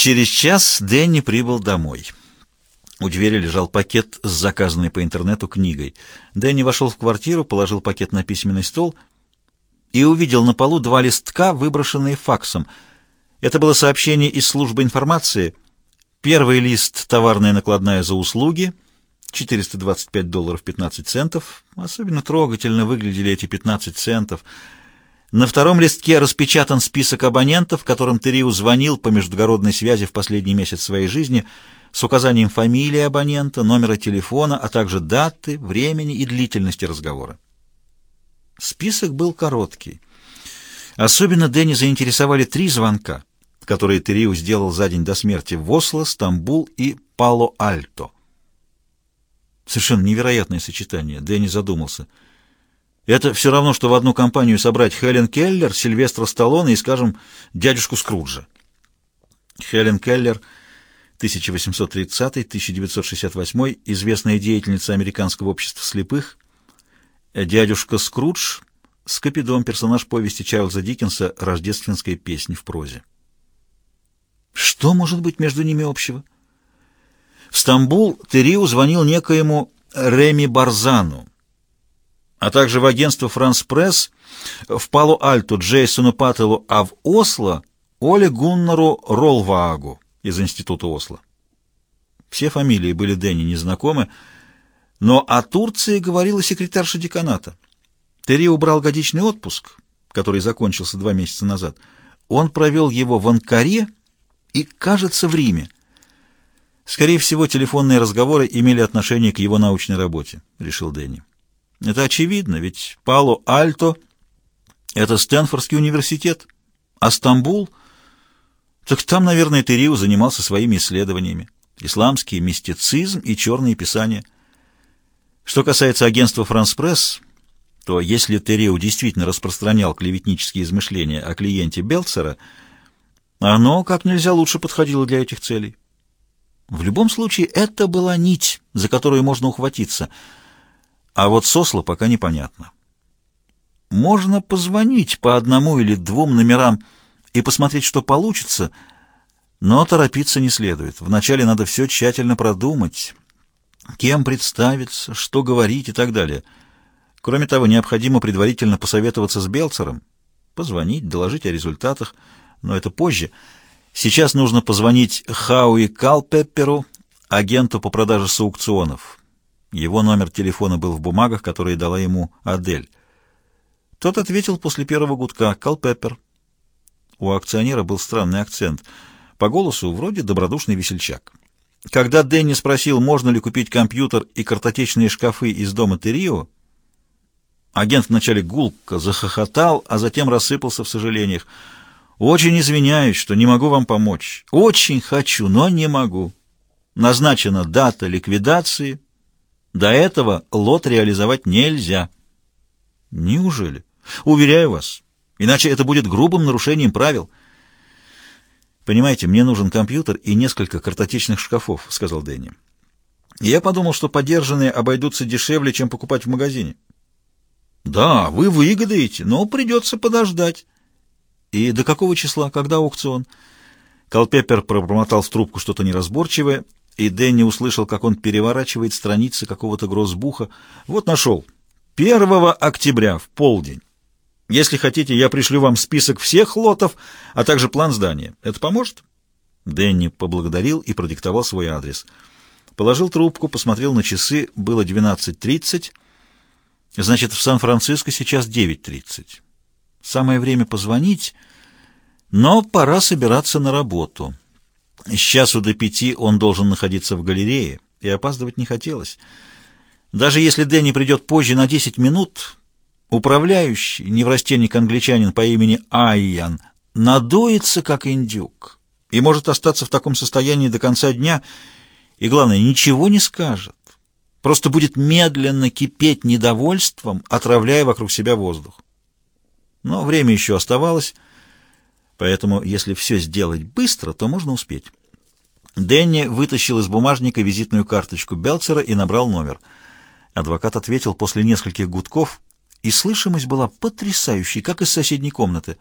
Через час Дэнни прибыл домой. У двери лежал пакет с заказанной по интернету книгой. Дэнни вошел в квартиру, положил пакет на письменный стол и увидел на полу два листка, выброшенные факсом. Это было сообщение из службы информации. Первый лист — товарная накладная за услуги, 425 долларов 15 центов. Особенно трогательно выглядели эти 15 центов — на втором листке распечатан список абонентов, которым Териу звонил по междугородной связи в последний месяц своей жизни, с указанием фамилии абонента, номера телефона, а также даты, времени и длительности разговора. Список был короткий. Особенно Дэнни заинтересовали три звонка, которые Териу сделал за день до смерти в Осло, Стамбул и Пало-Альто. Совершенно невероятное сочетание. Дэнни задумался — это все равно, что в одну компанию собрать Хелен Келлер, Сильвестра Сталлоне и, скажем, дядюшку Скруджа. Хелен Келлер, 1830-1968, известная деятельница Американского общества слепых. Дядюшка Скрудж, Скопидом, персонаж повести Чарльза Диккенса «Рождественская песня в прозе». Что может быть между ними общего? В Стамбул Териу звонил некоему Реми Барзану, а также в агентство «Франс Пресс», в Пало-Альто Джейсону Паттелу, а в Осло Оле Гуннару Ролваагу из Института Осло. Все фамилии были Дэнни незнакомы, но о Турции говорила секретарша деканата. Терри убрал годичный отпуск, который закончился два месяца назад. Он провел его в Анкаре и, кажется, в Риме. Скорее всего, телефонные разговоры имели отношение к его научной работе, решил Дэнни. Это очевидно, ведь Пало-Альто — это Стэнфордский университет, а Стамбул — так там, наверное, Териу занимался своими исследованиями. Исламский мистицизм и черные писания. Что касается агентства «Франс Пресс», то если Териу действительно распространял клеветнические измышления о клиенте Белцера, оно как нельзя лучше подходило для этих целей. В любом случае, это была нить, за которую можно ухватиться — а вот сосло пока непонятно. Можно позвонить по одному или двум номерам и посмотреть, что получится, но торопиться не следует. Вначале надо все тщательно продумать, кем представиться, что говорить и так далее. Кроме того, необходимо предварительно посоветоваться с Белцером, позвонить, доложить о результатах, но это позже. Сейчас нужно позвонить Хауи Калпепперу, агенту по продаже с аукционов. Его номер телефона был в бумагах, которые дала ему Адель. Тот ответил после первого гудка «Калпеппер». У акционера был странный акцент. По голосу вроде добродушный весельчак. Когда Дэнни спросил, можно ли купить компьютер и картотечные шкафы из дома Терио, агент вначале гулко захохотал, а затем рассыпался в сожалениях. «Очень извиняюсь, что не могу вам помочь. Очень хочу, но не могу. Назначена дата ликвидации, до этого лот реализовать нельзя. Неужели? Уверяю вас. Иначе это будет грубым нарушением правил. Понимаете, мне нужен компьютер и несколько картотечных шкафов, сказал Дэнни. Я подумал, что подержанные обойдутся дешевле, чем покупать в магазине. Да, вы выгодаете, но придется подождать. И до какого числа? Когда аукцион? Калпеппер пробормотал в трубку что-то неразборчивое и Дэнни услышал, как он переворачивает страницы какого-то грозбуха. Вот нашел. 1 октября в полдень. Если хотите, я пришлю вам список всех лотов, а также план здания. Это поможет? Дэнни поблагодарил и продиктовал свой адрес. Положил трубку, посмотрел на часы. Было 12.30. Значит, в Сан-Франциско сейчас 9.30. Самое время позвонить, но пора собираться на работу. С часу до пяти он должен находиться в галерее, и опаздывать не хотелось. Даже если Дэнни придет позже на десять минут, управляющий, неврастенник англичанин по имени Айян, надуется, как индюк, и может остаться в таком состоянии до конца дня, и, главное, ничего не скажет. Просто будет медленно кипеть недовольством, отравляя вокруг себя воздух. Но время еще оставалось, Поэтому, если все сделать быстро, то можно успеть. Дэнни вытащил из бумажника визитную карточку Белцера и набрал номер. Адвокат ответил после нескольких гудков, и слышимость была потрясающей, как из соседней комнаты.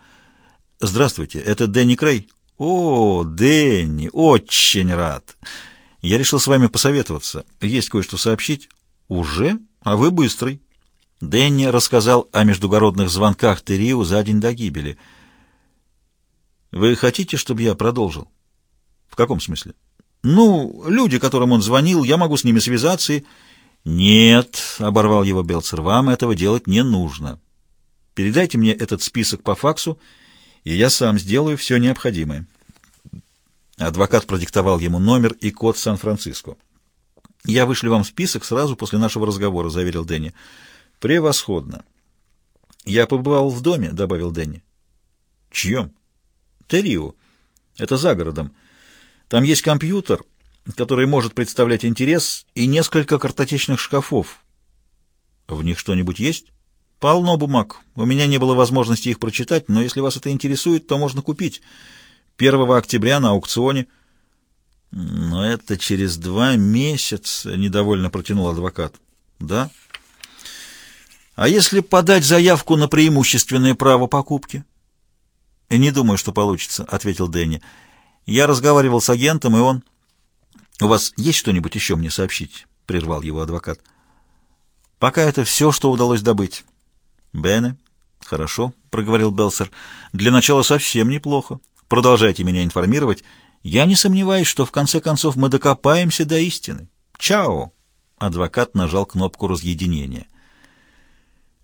«Здравствуйте, это Дэнни Крей. «О, Дэнни, очень рад! Я решил с вами посоветоваться. Есть кое-что сообщить». «Уже? А вы быстрый». Дэнни рассказал о междугородных звонках Териу за день до гибели. «Вы хотите, чтобы я продолжил?» «В каком смысле?» «Ну, люди, которым он звонил, я могу с ними связаться и...» «Нет», — оборвал его Белцер, — «вам этого делать не нужно. Передайте мне этот список по факсу, и я сам сделаю все необходимое». Адвокат продиктовал ему номер и код Сан-Франциско. «Я вышлю вам список сразу после нашего разговора», — заверил Дэнни. «Превосходно». «Я побывал в доме», — добавил Дэнни. «Чьем?» «Террио. Это за городом. Там есть компьютер, который может представлять интерес, и несколько картотечных шкафов. В них что-нибудь есть? Полно бумаг. У меня не было возможности их прочитать, но если вас это интересует, то можно купить. 1 октября на аукционе. Но это через два месяца, — недовольно протянул адвокат. Да? А если подать заявку на преимущественное право покупки? Не думаю, что получится, — ответил Дэнни. Я разговаривал с агентом, и он... «У вас есть что-нибудь еще мне сообщить?» — прервал его адвокат. «Пока это все, что удалось добыть». «Бене?» «Хорошо», — проговорил Белсер. «Для начала совсем неплохо. Продолжайте меня информировать. Я не сомневаюсь, что в конце концов мы докопаемся до истины. Чао!» Адвокат нажал кнопку разъединения.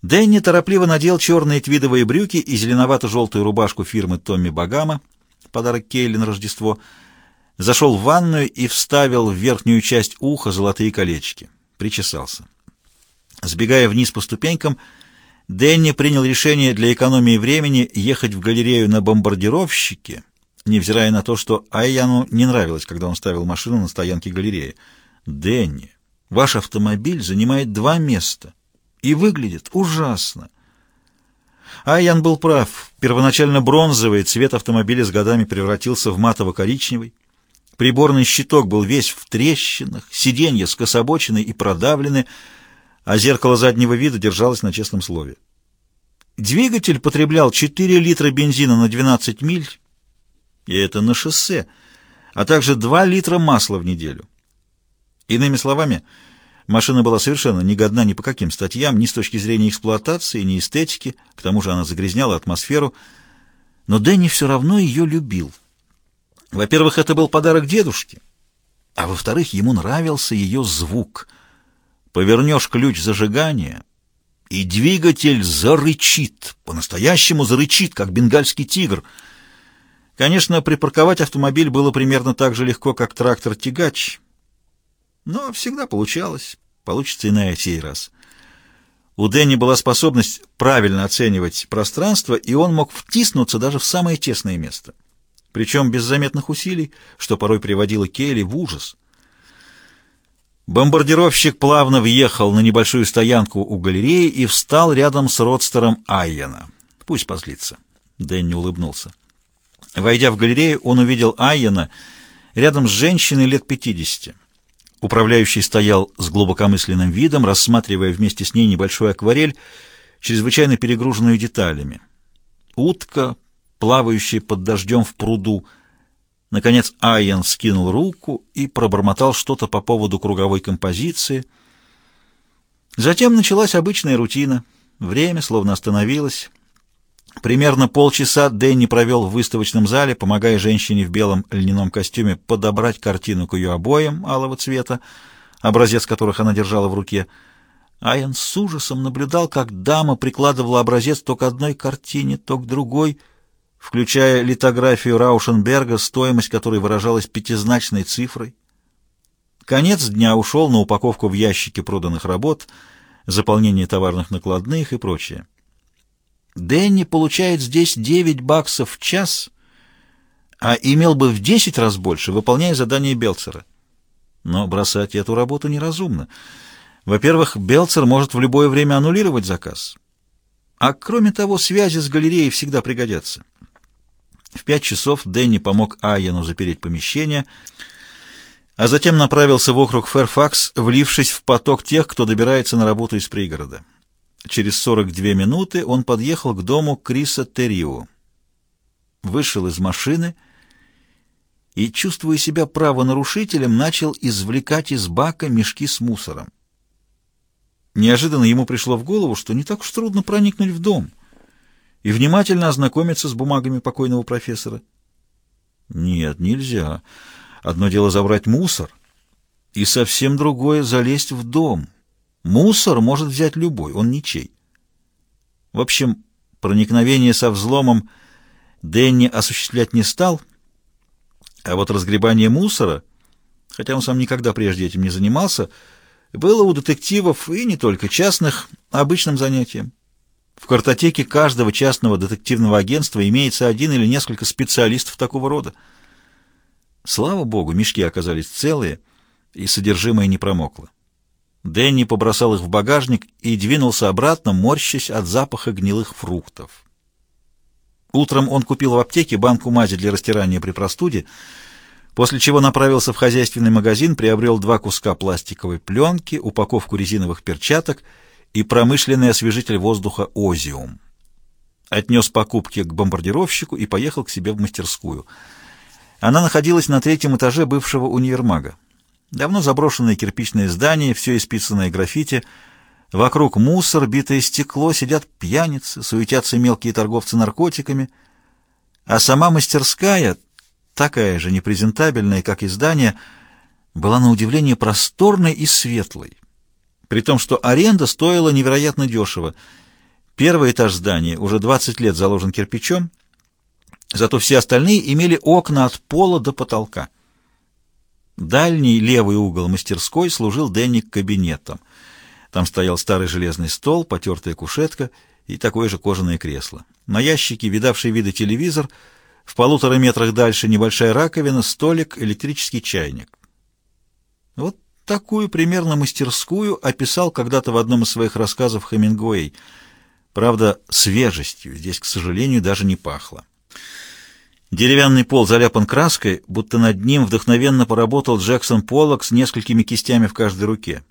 Дэнни торопливо надел черные твидовые брюки и зеленовато-желтую рубашку фирмы Томми Багама, подарок Кейли на Рождество — зашел в ванную и вставил в верхнюю часть уха золотые колечки. Причесался. Сбегая вниз по ступенькам, Дэнни принял решение для экономии времени ехать в галерею на бомбардировщике, невзирая на то, что Айяну не нравилось, когда он ставил машину на стоянке галереи. «Дэнни, ваш автомобиль занимает два места и выглядит ужасно. Айян был прав. Первоначально бронзовый цвет автомобиля с годами превратился в матово-коричневый. Приборный щиток был весь в трещинах, сиденья скособочены и продавлены, а зеркало заднего вида держалось на честном слове. Двигатель потреблял 4 литра бензина на 12 миль, и это на шоссе, а также 2 литра масла в неделю. Иными словами, машина была совершенно негодна ни по каким статьям, ни с точки зрения эксплуатации, ни эстетики, к тому же она загрязняла атмосферу, но Дэнни все равно ее любил. Во-первых, это был подарок дедушке, а во-вторых, ему нравился ее звук. Повернешь ключ зажигания, и двигатель зарычит, по-настоящему зарычит, как бенгальский тигр. Конечно, припарковать автомобиль было примерно так же легко, как трактор-тягач, но всегда получалось, получится и на сей раз. У Дэнни была способность правильно оценивать пространство, и он мог втиснуться даже в самое тесное место — причем без заметных усилий, что порой приводило Келли в ужас. Бомбардировщик плавно въехал на небольшую стоянку у галереи и встал рядом с родстером Айена. Пусть позлится. Дэнни улыбнулся. Войдя в галерею, он увидел Айена рядом с женщиной лет пятидесяти. Управляющий стоял с глубокомысленным видом, рассматривая вместе с ней небольшую акварель, чрезвычайно перегруженную деталями. Утка, плавающий под дождем в пруду. Наконец Айен скинул руку и пробормотал что-то по поводу круговой композиции. Затем началась обычная рутина. Время словно остановилось. Примерно полчаса Дэнни провел в выставочном зале, помогая женщине в белом льняном костюме подобрать картину к ее обоям алого цвета, образец которых она держала в руке. Айен с ужасом наблюдал, как дама прикладывала образец то к одной картине, то к другой — включая литографию Раушенберга, стоимость которой выражалась пятизначной цифрой. Конец дня ушел на упаковку в ящики проданных работ, заполнение товарных накладных и прочее. Дэнни получает здесь 9 баксов в час, а имел бы в 10 раз больше, выполняя задание Белцера. Но бросать эту работу неразумно. Во-первых, Белцер может в любое время аннулировать заказ. А кроме того, связи с галереей всегда пригодятся. В пять часов Дэнни помог Айену запереть помещение, а затем направился в округ Фэрфакс, влившись в поток тех, кто добирается на работу из пригорода. Через 42 минуты он подъехал к дому Криса Террио. Вышел из машины и, чувствуя себя правонарушителем, начал извлекать из бака мешки с мусором. Неожиданно ему пришло в голову, что не так уж трудно проникнуть в дом и внимательно ознакомиться с бумагами покойного профессора. Нет, нельзя. Одно дело забрать мусор, и совсем другое — залезть в дом. Мусор может взять любой, он ничей. В общем, проникновение со взломом Дэнни осуществлять не стал, а вот разгребание мусора, хотя он сам никогда прежде этим не занимался, было у детективов и не только частных обычным занятием. В картотеке каждого частного детективного агентства имеется один или несколько специалистов такого рода. Слава богу, мешки оказались целые, и содержимое не промокло. Дэнни побросал их в багажник и двинулся обратно, морщась от запаха гнилых фруктов. Утром он купил в аптеке банку мази для растирания при простуде, после чего направился в хозяйственный магазин, приобрел два куска пластиковой пленки, упаковку резиновых перчаток и промышленный освежитель воздуха «Озиум». Отнес покупки к бомбардировщику и поехал к себе в мастерскую. Она находилась на третьем этаже бывшего универмага. Давно заброшенное кирпичное здание, все исписанное граффити — Вокруг мусор, битое стекло, сидят пьяницы, суетятся мелкие торговцы наркотиками. А сама мастерская, такая же непрезентабельная, как и здание, была на удивление просторной и светлой. При том, что аренда стоила невероятно дешево. Первый этаж здания уже 20 лет заложен кирпичом, зато все остальные имели окна от пола до потолка. Дальний левый угол мастерской служил Дэнни кабинетом — там стоял старый железный стол, потертая кушетка и такое же кожаное кресло. На ящике, видавший виды телевизор, в полутора метрах дальше небольшая раковина, столик, электрический чайник. Вот такую примерно мастерскую описал когда-то в одном из своих рассказов Хемингуэй. Правда, свежестью здесь, к сожалению, даже не пахло. Деревянный пол заляпан краской, будто над ним вдохновенно поработал Джексон Поллок с несколькими кистями в каждой руке.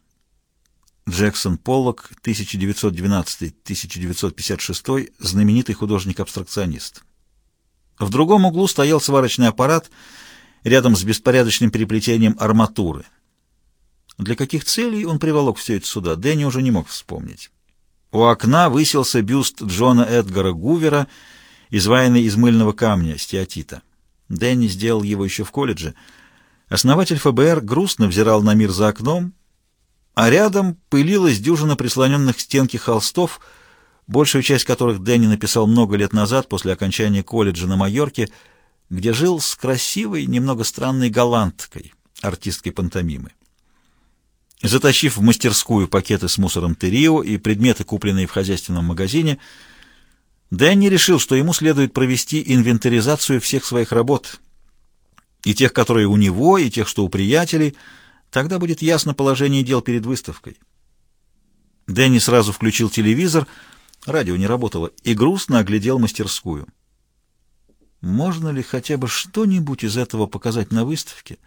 Джексон Поллок, 1912-1956, знаменитый художник-абстракционист. В другом углу стоял сварочный аппарат рядом с беспорядочным переплетением арматуры. Для каких целей он приволок все это сюда, Дэнни уже не мог вспомнить. У окна высился бюст Джона Эдгара Гувера, изваянный из мыльного камня, стеатита. Дэнни сделал его еще в колледже. Основатель ФБР грустно взирал на мир за окном, а рядом пылилась дюжина прислоненных к стенке холстов, большую часть которых Дэнни написал много лет назад после окончания колледжа на Майорке, где жил с красивой, немного странной голландкой, артисткой пантомимы. Затащив в мастерскую пакеты с мусором Терио и предметы, купленные в хозяйственном магазине, Дэнни решил, что ему следует провести инвентаризацию всех своих работ, и тех, которые у него, и тех, что у приятелей — Тогда будет ясно положение дел перед выставкой. Дэнни сразу включил телевизор, радио не работало, и грустно оглядел мастерскую. Можно ли хотя бы что-нибудь из этого показать на выставке?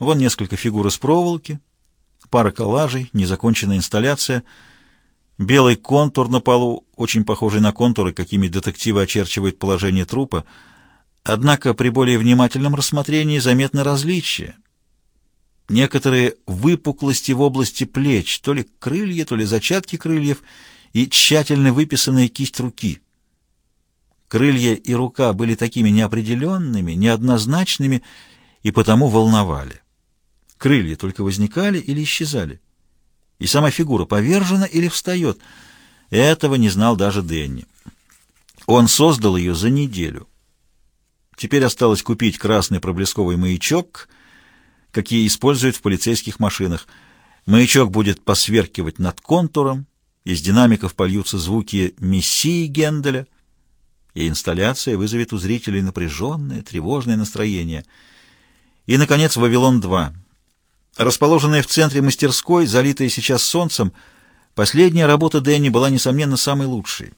Вон несколько фигур из проволоки, пара коллажей, незаконченная инсталляция, белый контур на полу, очень похожий на контуры, какими детективы очерчивают положение трупа, однако при более внимательном рассмотрении заметны различия — некоторые выпуклости в области плеч, то ли крылья, то ли зачатки крыльев, и тщательно выписанная кисть руки. Крылья и рука были такими неопределенными, неоднозначными и потому волновали. Крылья только возникали или исчезали. И сама фигура повержена или встает. Этого не знал даже Дэнни. Он создал ее за неделю. Теперь осталось купить красный проблесковый маячок — какие используют в полицейских машинах. Маячок будет посверкивать над контуром, из динамиков польются звуки мессии Генделя, и инсталляция вызовет у зрителей напряженное, тревожное настроение. И, наконец, «Вавилон-2». Расположенная в центре мастерской, залитая сейчас солнцем, последняя работа Дэнни была, несомненно, самой лучшей.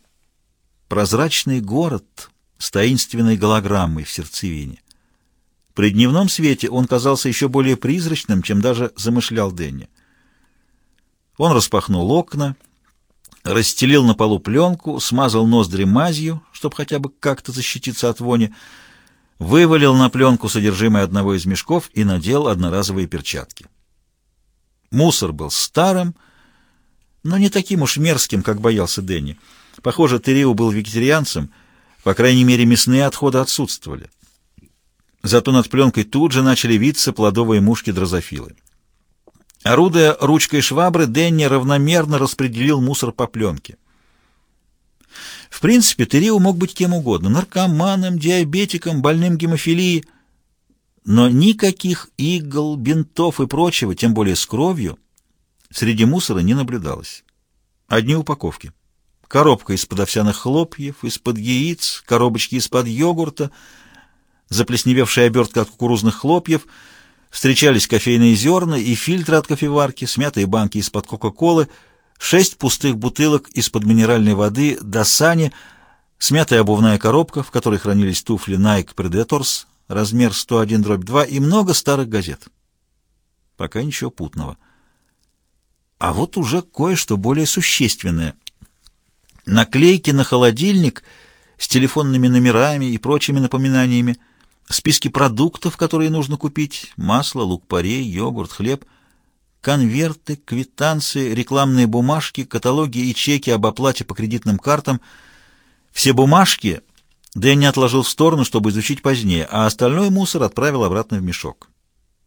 Прозрачный город с таинственной голограммой в сердцевине. При дневном свете он казался еще более призрачным, чем даже замышлял Дэнни. Он распахнул окна, расстелил на полу пленку, смазал ноздри мазью, чтобы хотя бы как-то защититься от вони, вывалил на пленку содержимое одного из мешков и надел одноразовые перчатки. Мусор был старым, но не таким уж мерзким, как боялся Дэнни. Похоже, Терио был вегетарианцем, по крайней мере, мясные отходы отсутствовали. Зато над пленкой тут же начали виться плодовые мушки-дрозофилы. Орудуя ручкой швабры, Дэнни равномерно распределил мусор по пленке. В принципе, Терио мог быть кем угодно — наркоманом, диабетиком, больным гемофилией. Но никаких игл, бинтов и прочего, тем более с кровью, среди мусора не наблюдалось. Одни упаковки. Коробка из-под овсяных хлопьев, из-под яиц, коробочки из-под йогурта, заплесневевшая обертка от кукурузных хлопьев, встречались кофейные зерна и фильтры от кофеварки, смятые банки из-под кока-колы — шесть пустых бутылок из-под минеральной воды до сани, смятая обувная коробка, в которой хранились туфли Nike Predators, размер 101-2 и много старых газет. Пока ничего путного. А вот уже кое-что более существенное. Наклейки на холодильник с телефонными номерами и прочими напоминаниями, списки продуктов, которые нужно купить, масло, лук-порей, йогурт, хлеб — конверты, квитанции, рекламные бумажки, каталоги и чеки об оплате по кредитным картам. Все бумажки Дэнни отложил в сторону, чтобы изучить позднее, а остальной мусор отправил обратно в мешок.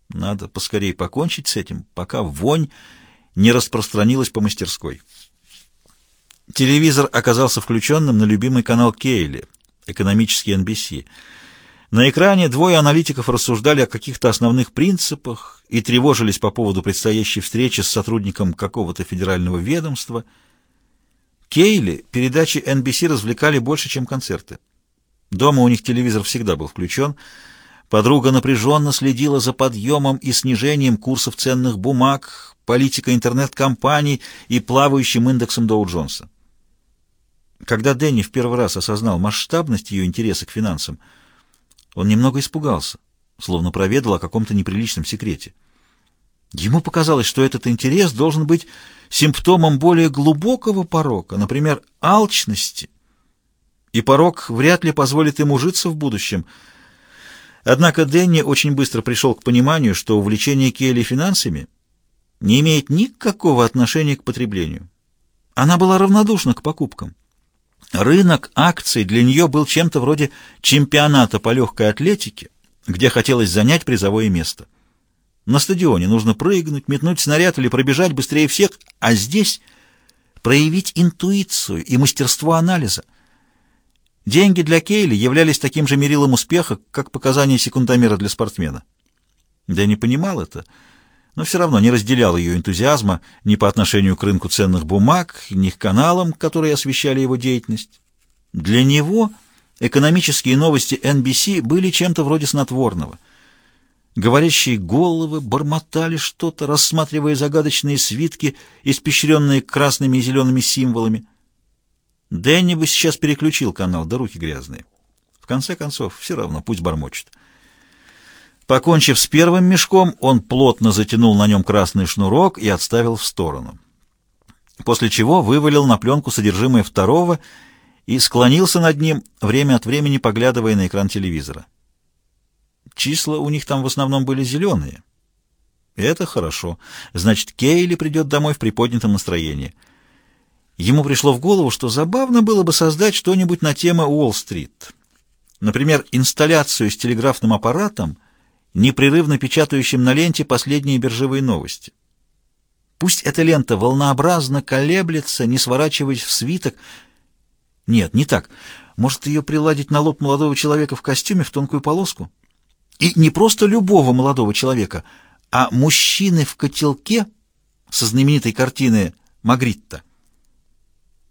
Надо поскорее покончить с этим, пока вонь не распространилась по мастерской. Телевизор оказался включенным на любимый канал Кейли, экономический NBC. На экране двое аналитиков рассуждали о каких-то основных принципах и тревожились по поводу предстоящей встречи с сотрудником какого-то федерального ведомства. Кейли передачи NBC развлекали больше, чем концерты. Дома у них телевизор всегда был включен. Подруга напряженно следила за подъемом и снижением курсов ценных бумаг, политикой интернет-компаний и плавающим индексом Доу-Джонса. Когда Дэнни в первый раз осознал масштабность ее интереса к финансам, он немного испугался, словно проведал о каком-то неприличном секрете. Ему показалось, что этот интерес должен быть симптомом более глубокого порока, например, алчности, и порок вряд ли позволит ему житься в будущем. Однако Дэнни очень быстро пришел к пониманию, что увлечение Келли финансами не имеет никакого отношения к потреблению. Она была равнодушна к покупкам. Рынок акций для нее был чем-то вроде чемпионата по легкой атлетике, где хотелось занять призовое место. На стадионе нужно прыгнуть, метнуть снаряд или пробежать быстрее всех, а здесь проявить интуицию и мастерство анализа. Деньги для Кейли являлись таким же мерилом успеха, как показания секундомера для спортсмена. Да не понимал это, но все равно не разделял ее энтузиазма ни по отношению к рынку ценных бумаг, ни к каналам, которые освещали его деятельность. Для него экономические новости NBC были чем-то вроде снотворного. Говорящие головы бормотали что-то, рассматривая загадочные свитки, испещренные красными и зелеными символами. Дэнни бы сейчас переключил канал, да руки грязные. В конце концов, все равно, пусть бормочет. Покончив с первым мешком, он плотно затянул на нем красный шнурок и отставил в сторону. После чего вывалил на пленку содержимое второго и склонился над ним, время от времени поглядывая на экран телевизора. Числа у них там в основном были зеленые. Это хорошо. Значит, Кейли придет домой в приподнятом настроении. Ему пришло в голову, что забавно было бы создать что-нибудь на тему Уолл-стрит. Например, инсталляцию с телеграфным аппаратом — непрерывно печатающим на ленте последние биржевые новости. Пусть эта лента волнообразно колеблется, не сворачиваясь в свиток. Нет, не так. Может, ее приладить на лоб молодого человека в костюме в тонкую полоску? И не просто любого молодого человека, а мужчины в котелке со знаменитой картины Магритта.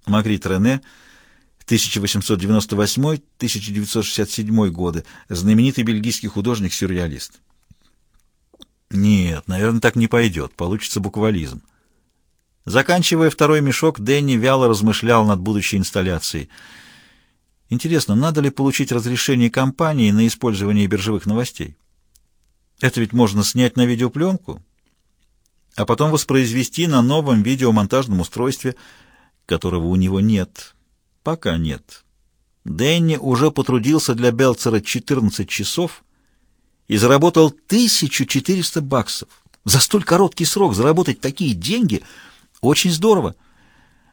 Магрит Рене — 1898-1967 годы, знаменитый бельгийский художник-сюрреалист. Нет, наверное, так не пойдет, получится буквализм. Заканчивая второй мешок, Дэнни вяло размышлял над будущей инсталляцией. Интересно, надо ли получить разрешение компании на использование биржевых новостей? Это ведь можно снять на видеопленку, а потом воспроизвести на новом видеомонтажном устройстве, которого у него нет. Пока нет. Дэнни уже потрудился для Белцера 14 часов и заработал 1400 баксов. За столь короткий срок заработать такие деньги очень здорово.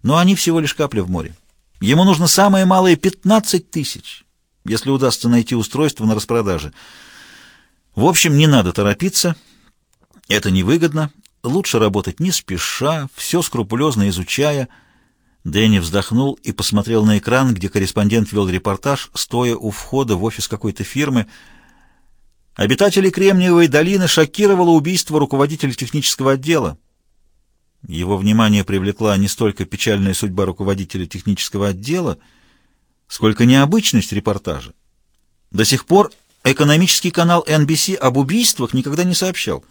Но они всего лишь капля в море. Ему нужно самое малое 15 тысяч, если удастся найти устройство на распродаже. В общем, не надо торопиться. Это невыгодно. Лучше работать не спеша, все скрупулезно изучая. Дэнни вздохнул и посмотрел на экран, где корреспондент вел репортаж, стоя у входа в офис какой-то фирмы. Обитателей Кремниевой долины шокировало убийство руководителя технического отдела. Его внимание привлекла не столько печальная судьба руководителя технического отдела, сколько необычность репортажа. До сих пор экономический канал NBC об убийствах никогда не сообщал.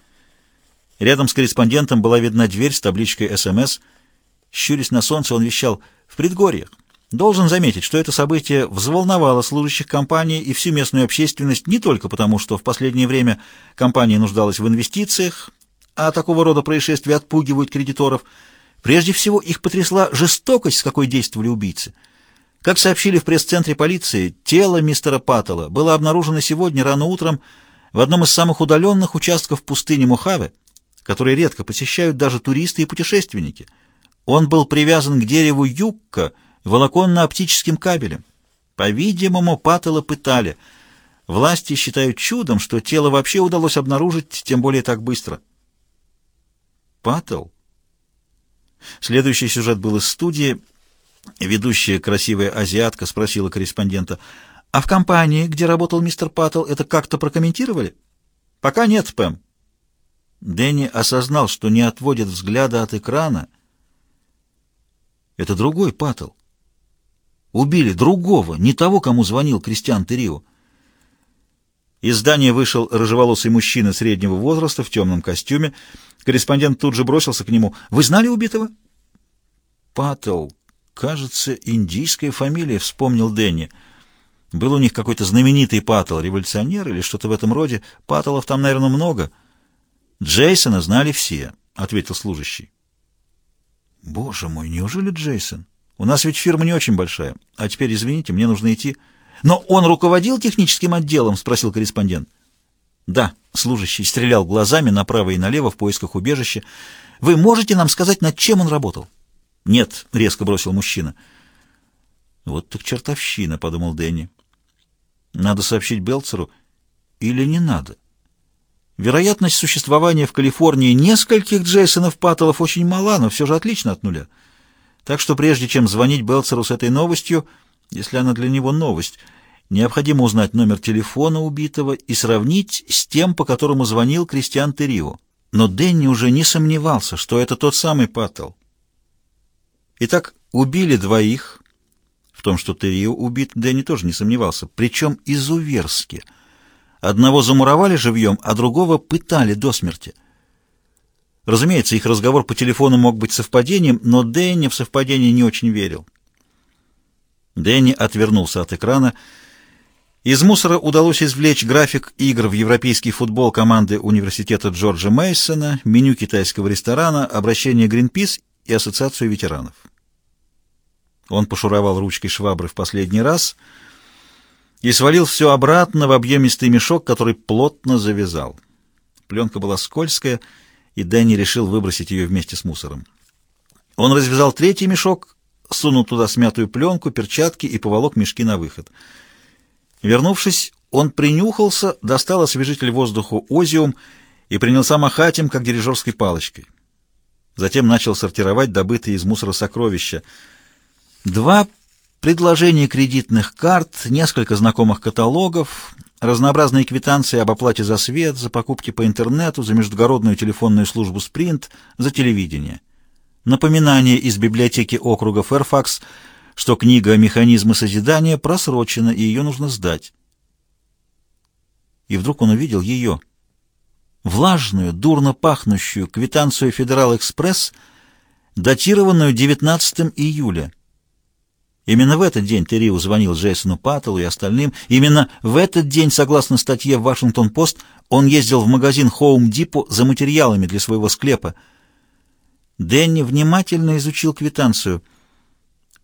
Рядом с корреспондентом была видна дверь с табличкой «СМС». Щурясь на солнце, он вещал «в предгорьях». Должен заметить, что это событие взволновало служащих компании и всю местную общественность не только потому, что в последнее время компания нуждалась в инвестициях, а такого рода происшествия отпугивают кредиторов. Прежде всего, их потрясла жестокость, с какой действовали убийцы. Как сообщили в пресс-центре полиции, тело мистера Паттелла было обнаружено сегодня рано утром в одном из самых удаленных участков пустыни Мохаве, которые редко посещают даже туристы и путешественники. Он был привязан к дереву юкка волоконно-оптическим кабелем. По-видимому, Паттелла пытали. Власти считают чудом, что тело вообще удалось обнаружить, тем более так быстро. Паттелл? Следующий сюжет был из студии. Ведущая красивая азиатка спросила корреспондента, «А в компании, где работал мистер Паттелл, это как-то прокомментировали?» «Пока нет, Пэм. Дэнни осознал, что не отводит взгляда от экрана. Это другой Паттл. Убили другого, не того, кому звонил Кристиан Терио. Из здания вышел рыжеволосый мужчина среднего возраста в темном костюме. Корреспондент тут же бросился к нему. «Вы знали убитого?» «Паттл. Кажется, индийская фамилия», — вспомнил Дэнни. «Был у них какой-то знаменитый Паттл, революционер или что-то в этом роде. Паттлов там, наверное, много». Джейсона знали все, ответил служащий. Боже мой, неужели Джейсон? У нас ведь фирма не очень большая. А теперь, извините, мне нужно идти. Но он руководил техническим отделом, спросил корреспондент. Да, служащий стрелял глазами направо и налево в поисках убежища. Вы можете нам сказать, над чем он работал? Нет, резко бросил мужчина. Вот так чертовщина, подумал Дэнни. Надо сообщить Белцеру или не надо? Вероятность существования в Калифорнии нескольких Джейсонов Паттелов очень мала, но все же отлично от нуля. Так что прежде чем звонить Белцеру с этой новостью, если она для него новость, необходимо узнать номер телефона убитого и сравнить с тем, по которому звонил Кристиан Террио. Но Дэнни уже не сомневался, что это тот самый Паттел. Итак, убили двоих. В том, что Террио убит, Дэнни тоже не сомневался, причем изуверски – Одного замуровали живьем, а другого пытали до смерти. Разумеется, их разговор по телефону мог быть совпадением, но Дэнни в совпадение не очень верил. Дэнни отвернулся от экрана. Из мусора удалось извлечь график игр в европейский футбол команды университета Джорджа Мейсона, меню китайского ресторана, обращение Гринпис и Ассоциацию ветеранов. Он пошуровал ручкой швабры в последний раз — и свалил все обратно в объемистый мешок, который плотно завязал. Пленка была скользкая, и Дэнни решил выбросить ее вместе с мусором. Он развязал третий мешок, сунул туда смятую пленку, перчатки и поволок мешки на выход. Вернувшись, он принюхался, достал освежитель воздуха озиум и принялся махать им, как дирижерской палочкой. Затем начал сортировать добытые из мусора сокровища. Два Предложение кредитных карт, несколько знакомых каталогов, разнообразные квитанции об оплате за свет, за покупки по интернету, за междугородную телефонную службу «Спринт», за телевидение. Напоминание из библиотеки округа Фэрфакс, что книга «Механизмы созидания» просрочена, и ее нужно сдать. И вдруг он увидел ее. Влажную, дурно пахнущую квитанцию «Федерал Экспресс», датированную 19 июля. Именно в этот день Террио звонил Джейсону Паттеллу и остальным. Именно в этот день, согласно статье в «Вашингтон-Пост», он ездил в магазин Home Depot за материалами для своего склепа. Дэнни внимательно изучил квитанцию.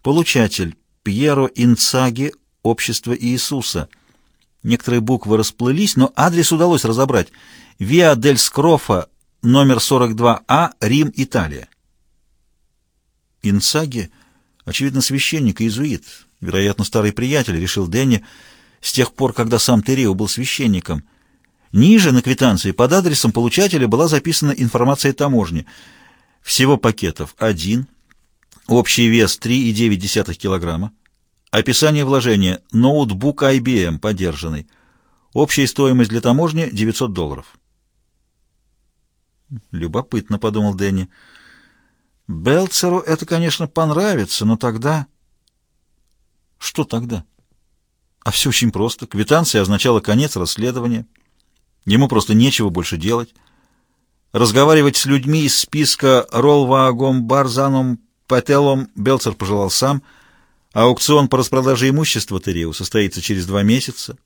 Получатель Пьеро Инцаги общество Иисуса. Некоторые буквы расплылись, но адрес удалось разобрать. Виа дель Скрофа, номер 42А, Рим, Италия. Инсаги, очевидно, священник и иезуит, вероятно, старый приятель, решил Дэнни, с тех пор, когда сам Терио был священником. Ниже на квитанции под адресом получателя была записана информация таможни. Всего пакетов один, общий вес 3,9 килограмма, описание вложения ноутбук IBM подержанный, общая стоимость для таможни 900 долларов. Любопытно, подумал Дэнни. Белцеру это, конечно, понравится, но тогда... Что тогда? А все очень просто. Квитанция означала конец расследования. Ему просто нечего больше делать. Разговаривать с людьми из списка Ролваагом, Барзаном, Пателом Белцер пожелал сам. Аукцион по распродаже имущества Террио состоится через два месяца.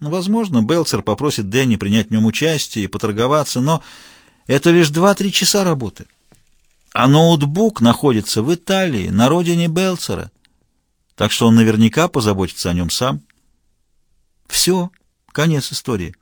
Ну, возможно, Белцер попросит Дэнни принять в нем участие и поторговаться, но это лишь два-три часа работы. А ноутбук находится в Италии, на родине Белцера. Так что он наверняка позаботится о нем сам. Все, конец истории.